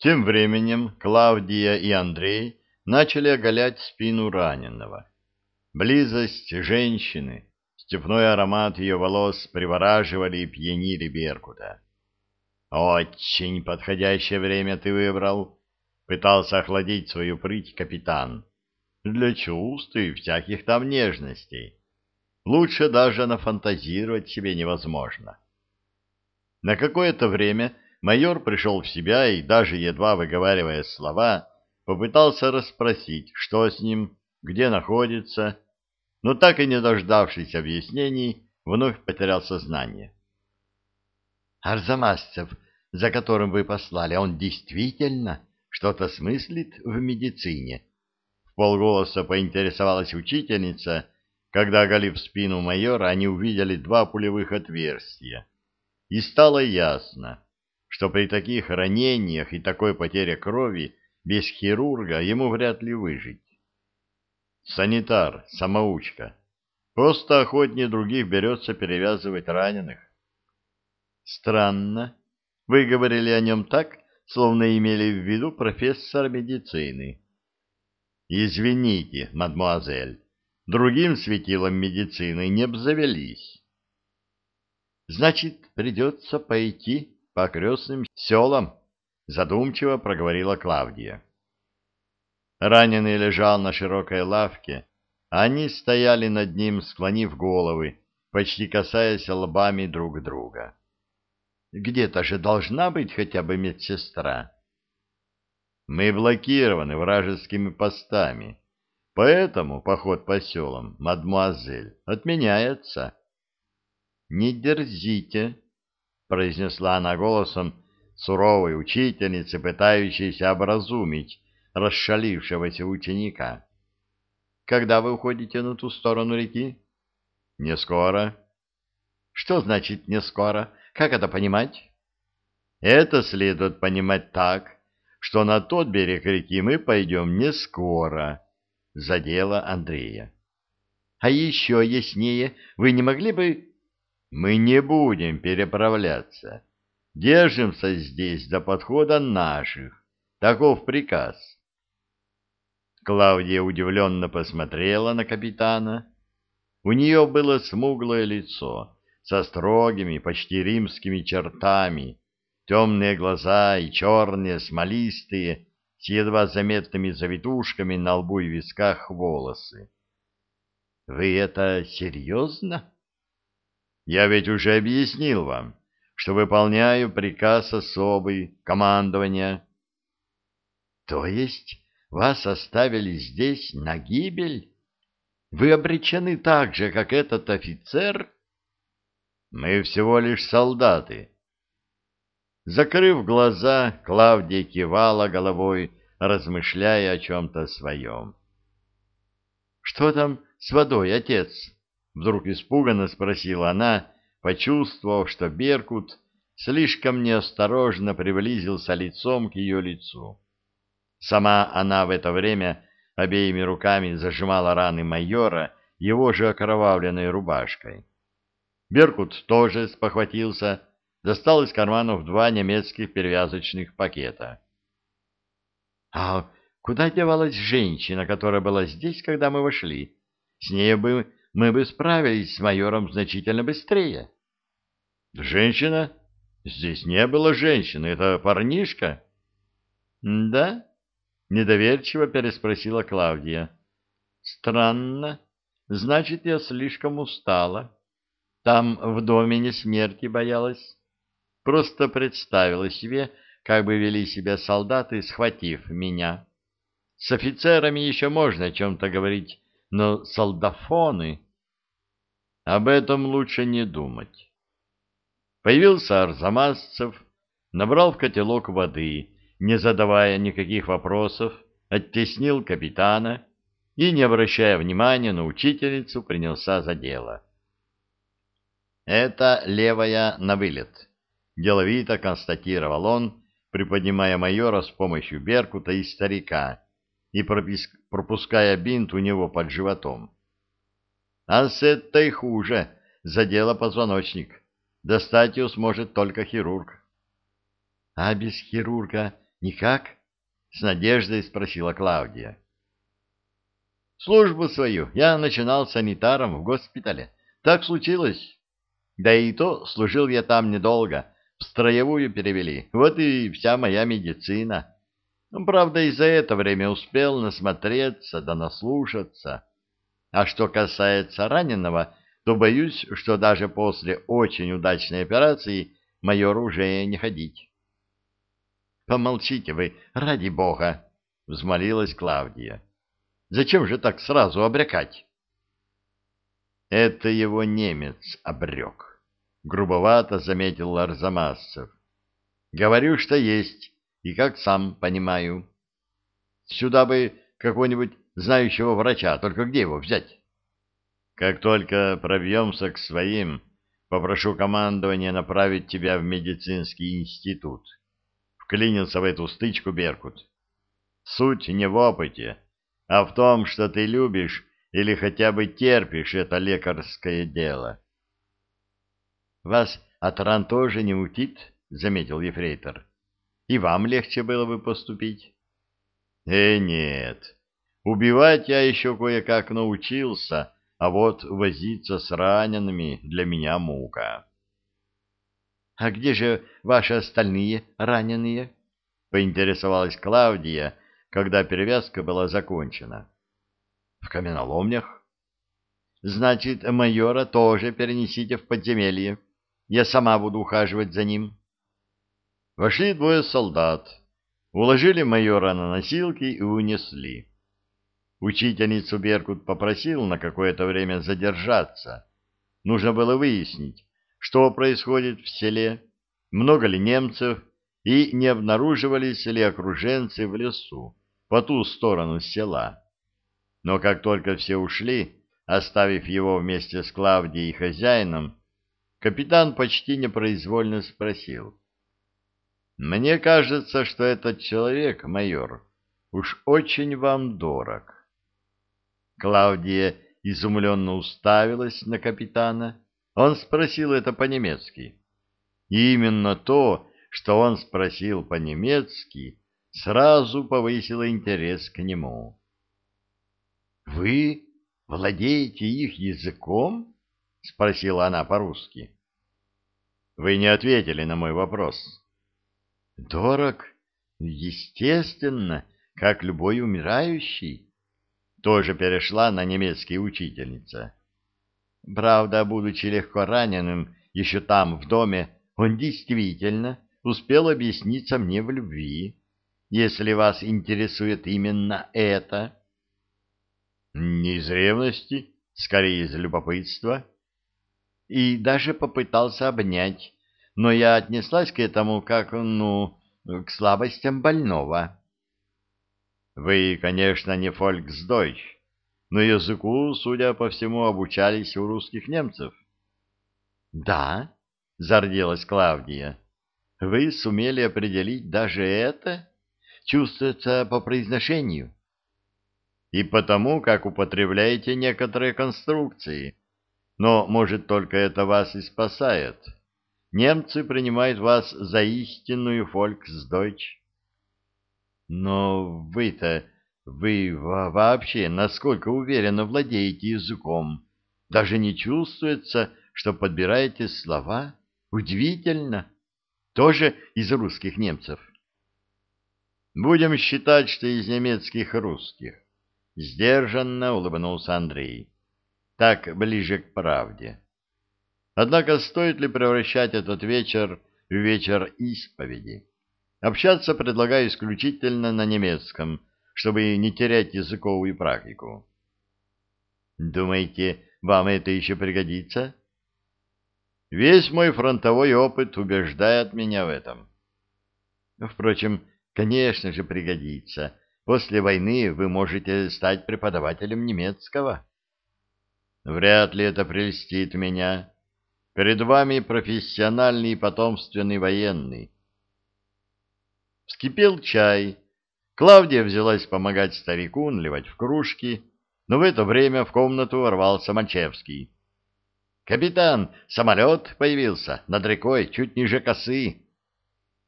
Тем временем Клавдия и Андрей начали оголять спину раненого. Близость женщины, степной аромат ее волос привораживали и пьянили Беркута. «Очень подходящее время ты выбрал», — пытался охладить свою прыть капитан. «Для чувств и всяких там нежностей. Лучше даже нафантазировать себе невозможно». На какое-то время майор пришел в себя и, даже едва выговаривая слова, попытался расспросить, что с ним, где находится, но так и не дождавшись объяснений, вновь потерял сознание. «Арзамасцев, за которым вы послали, он действительно что-то смыслит в медицине?» В полголоса поинтересовалась учительница, когда, оголив спину майора, они увидели два пулевых отверстия. И стало ясно, что при таких ранениях и такой потере крови без хирурга ему вряд ли выжить. Санитар, самоучка, просто охотнее других берется перевязывать раненых. Странно, вы говорили о нем так, словно имели в виду профессора медицины. Извините, мадмуазель, другим светилом медицины не обзавелись. Значит, придется пойти по окрестным селам, задумчиво проговорила Клавдия. Раненый лежал на широкой лавке, они стояли над ним, склонив головы, почти касаясь лбами друг друга. Где-то же должна быть хотя бы медсестра. Мы блокированы вражескими постами, поэтому поход по селам, мадмуазель, отменяется. Не дерзите, произнесла она голосом суровой учительницы, пытающейся образумить расшалившегося ученика. Когда вы уходите на ту сторону реки? Не скоро. Что значит не скоро? Как это понимать? Это следует понимать так, что на тот берег реки мы пойдем не скоро, задела Андрея. А еще яснее, вы не могли бы мы не будем переправляться. Держимся здесь до подхода наших. Таков приказ. Клавдия удивленно посмотрела на капитана. У нее было смуглое лицо со строгими, почти римскими чертами, темные глаза и черные, смолистые, с едва заметными завитушками на лбу и висках волосы. — Вы это серьезно? Я ведь уже объяснил вам, что выполняю приказ особый командования. То есть вас оставили здесь на гибель? Вы обречены так же, как этот офицер? Мы всего лишь солдаты. Закрыв глаза, Клавдия кивала головой, размышляя о чем-то своем. — Что там с водой, отец? Вдруг испуганно спросила она, почувствовав, что Беркут слишком неосторожно приблизился лицом к ее лицу. Сама она в это время обеими руками зажимала раны майора его же окровавленной рубашкой. Беркут тоже спохватился, достал из карманов два немецких перевязочных пакета. — А куда девалась женщина, которая была здесь, когда мы вошли? С ней бы мы бы справились с майором значительно быстрее. Женщина? Здесь не было женщины, это парнишка. Да? Недоверчиво переспросила Клавдия. Странно. Значит, я слишком устала. Там в доме не смерти боялась. Просто представила себе, как бы вели себя солдаты, схватив меня. С офицерами еще можно о чем-то говорить, но солдафоны... Об этом лучше не думать. Появился Арзамасцев, набрал в котелок воды, не задавая никаких вопросов, оттеснил капитана и, не обращая внимания на учительницу, принялся за дело. «Это левая на вылет», — деловито констатировал он, приподнимая майора с помощью Беркута и старика, и пропуская бинт у него под животом. А с этой хуже, задела позвоночник. Достать ее сможет только хирург. А без хирурга Никак? С надеждой спросила Клавдия. Службу свою я начинал санитаром в госпитале. Так случилось. Да и то служил я там недолго. В строевую перевели. Вот и вся моя медицина. Ну, правда, и за это время успел насмотреться да наслушаться. А что касается раненого, то боюсь, что даже после очень удачной операции майор уже не ходить. Помолчите вы, ради бога, взмолилась Клавдия. Зачем же так сразу обрекать? Это его немец обрек, грубовато заметил Арзамасцев. Говорю, что есть, и как сам понимаю. Сюда бы какого-нибудь знающего врача, только где его взять? Как только пробьемся к своим, попрошу командование направить тебя в медицинский институт. Вклинился в эту стычку Беркут. Суть не в опыте, а в том, что ты любишь или хотя бы терпишь это лекарское дело. — Вас от ран тоже не мутит? — заметил ефрейтор. — И вам легче было бы поступить? — Э, нет. Убивать я еще кое-как научился, а вот возиться с ранеными для меня мука. — А где же ваши остальные раненые? — поинтересовалась Клавдия, когда перевязка была закончена. — В каменоломнях. — Значит, майора тоже перенесите в подземелье. Я сама буду ухаживать за ним. Вошли двое солдат, уложили майора на носилки и унесли. Учительницу Беркут попросил на какое-то время задержаться. Нужно было выяснить, что происходит в селе, много ли немцев и не обнаруживались ли окруженцы в лесу по ту сторону села. Но как только все ушли, оставив его вместе с Клавдией и хозяином, капитан почти непроизвольно спросил. «Мне кажется, что этот человек, майор, уж очень вам дорог». Клавдия изумленно уставилась на капитана. Он спросил это по-немецки. И именно то, что он спросил по-немецки, сразу повысило интерес к нему. — Вы владеете их языком? — спросила она по-русски. — Вы не ответили на мой вопрос. — Дорог, естественно, как любой умирающий тоже перешла на немецкий учительница. Правда, будучи легко раненым еще там, в доме, он действительно успел объясниться мне в любви, если вас интересует именно это. Не из ревности, скорее из любопытства. И даже попытался обнять, но я отнеслась к этому как, ну, к слабостям больного. Вы, конечно, не фольксдойч, но языку, судя по всему, обучались у русских немцев. — Да, — зарделась Клавдия, — вы сумели определить даже это? Чувствуется по произношению. И потому, как употребляете некоторые конструкции. Но, может, только это вас и спасает. Немцы принимают вас за истинную фольксдойч. Но вы-то, вы вообще насколько уверенно владеете языком? Даже не чувствуется, что подбираете слова? Удивительно. Тоже из русских немцев. Будем считать, что из немецких русских. Сдержанно улыбнулся Андрей. Так ближе к правде. Однако стоит ли превращать этот вечер в вечер исповеди? Общаться предлагаю исключительно на немецком, чтобы не терять языковую практику. Думаете, вам это еще пригодится? Весь мой фронтовой опыт убеждает меня в этом. Впрочем, конечно же пригодится. После войны вы можете стать преподавателем немецкого. Вряд ли это прельстит меня. Перед вами профессиональный и потомственный военный Вскипел чай. Клавдия взялась помогать старику наливать в кружки, но в это время в комнату ворвался Манчевский. «Капитан, самолет появился над рекой, чуть ниже косы».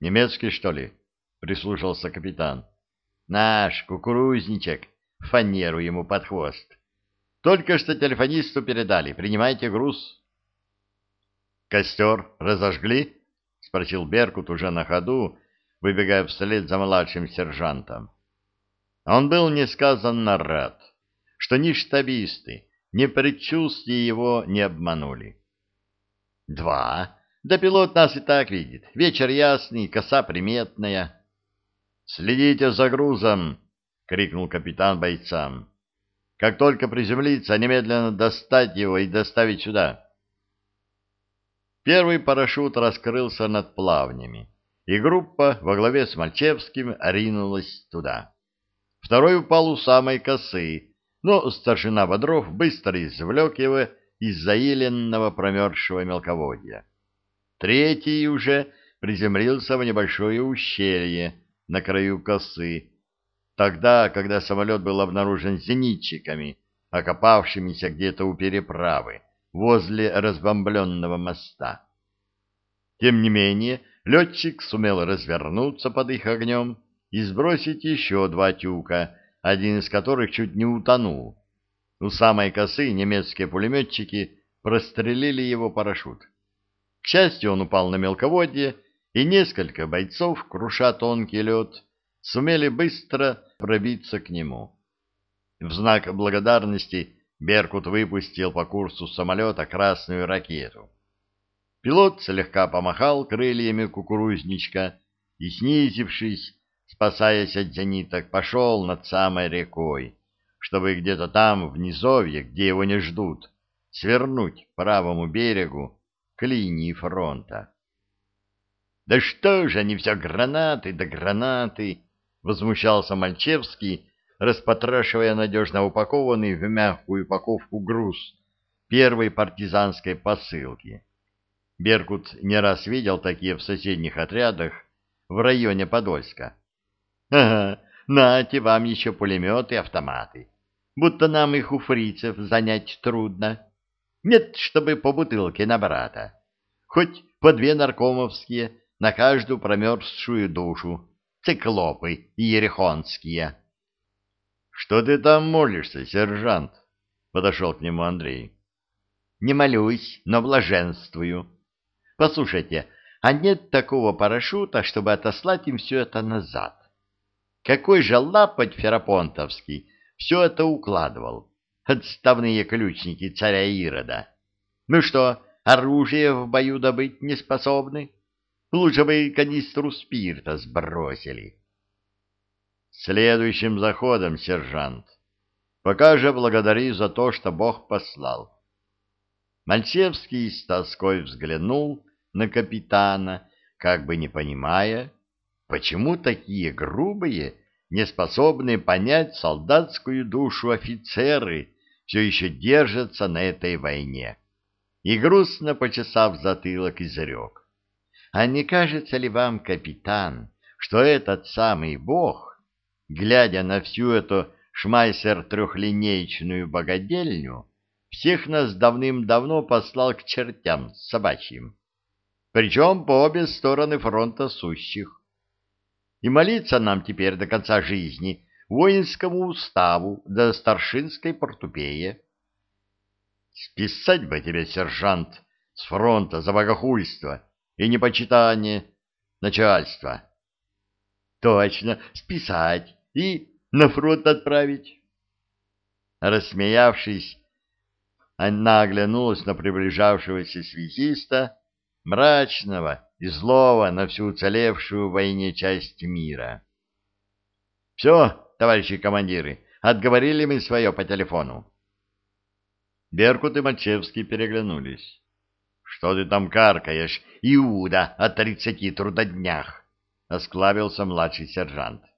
«Немецкий, что ли?» — прислушался капитан. «Наш кукурузничек, фанеру ему под хвост. Только что телефонисту передали. Принимайте груз». «Костер разожгли?» — спросил Беркут уже на ходу, выбегая вслед за младшим сержантом. Он был несказанно рад, что ни штабисты, ни предчувствия его не обманули. «Два. Да пилот нас и так видит. Вечер ясный, коса приметная». «Следите за грузом!» — крикнул капитан бойцам. «Как только приземлится, немедленно достать его и доставить сюда». Первый парашют раскрылся над плавнями, и группа во главе с Мальчевским ринулась туда. Второй упал у самой косы, но старшина Бодров быстро извлек его из заиленного промерзшего мелководья. Третий уже приземлился в небольшое ущелье, на краю косы, тогда, когда самолет был обнаружен зенитчиками, окопавшимися где-то у переправы, возле разбомбленного моста. Тем не менее, летчик сумел развернуться под их огнем и сбросить еще два тюка, один из которых чуть не утонул. У самой косы немецкие пулеметчики прострелили его парашют. К счастью, он упал на мелководье, и несколько бойцов, круша тонкий лед, сумели быстро пробиться к нему. В знак благодарности Беркут выпустил по курсу самолета красную ракету. Пилот слегка помахал крыльями кукурузничка и, снизившись, спасаясь от зениток, пошел над самой рекой, чтобы где-то там, в низовье, где его не ждут, свернуть к правому берегу к линии фронта. «Да что же они все гранаты да гранаты!» — возмущался Мальчевский, распотрашивая надежно упакованный в мягкую упаковку груз первой партизанской посылки. Беркут не раз видел такие в соседних отрядах в районе Подольска. «Ага, нате вам еще пулеметы и автоматы. Будто нам их у фрицев занять трудно. Нет, чтобы по бутылке на брата. Хоть по две наркомовские, на каждую промерзшую душу, циклопы ерехонские. — Что ты там молишься, сержант? — подошел к нему Андрей. — Не молюсь, но блаженствую. Послушайте, а нет такого парашюта, чтобы отослать им все это назад? Какой же лапоть Ферапонтовский все это укладывал? Отставные ключники царя Ирода. Ну что, оружие в бою добыть не способны? — Лучше бы канистру спирта сбросили. Следующим заходом, сержант. Пока же благодари за то, что Бог послал. Мальчевский с тоской взглянул на капитана, как бы не понимая, почему такие грубые, неспособные понять солдатскую душу офицеры все еще держатся на этой войне. И грустно почесав затылок, изрек. А не кажется ли вам, капитан, что этот самый бог, глядя на всю эту шмайсер-трехлинеечную богадельню, всех нас давным-давно послал к чертям собачьим, причем по обе стороны фронта сущих. И молиться нам теперь до конца жизни воинскому уставу да старшинской портупее. Списать бы тебе, сержант, с фронта за богохульство, и непочитание начальства. Точно, списать и на фронт отправить. Рассмеявшись, она оглянулась на приближавшегося связиста, мрачного и злого на всю уцелевшую в войне часть мира. — Все, товарищи командиры, отговорили мы свое по телефону. Беркут и Мачевский переглянулись. Что ты там каркаешь, Иуда, о тридцати трудоднях? — осклабился младший сержант. —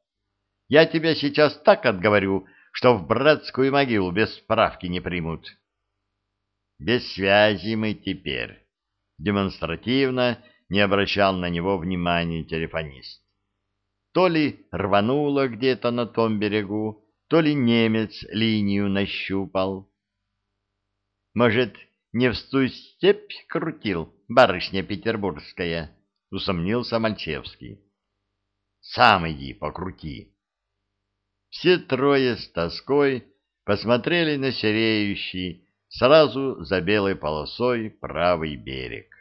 Я тебя сейчас так отговорю, что в братскую могилу без справки не примут. — Без связи мы теперь. Демонстративно не обращал на него внимания телефонист. То ли рвануло где-то на том берегу, то ли немец линию нащупал. Может, не в ту степь крутил, барышня петербургская, — усомнился Мальчевский. Сам иди покрути. Все трое с тоской посмотрели на сереющий сразу за белой полосой правый берег.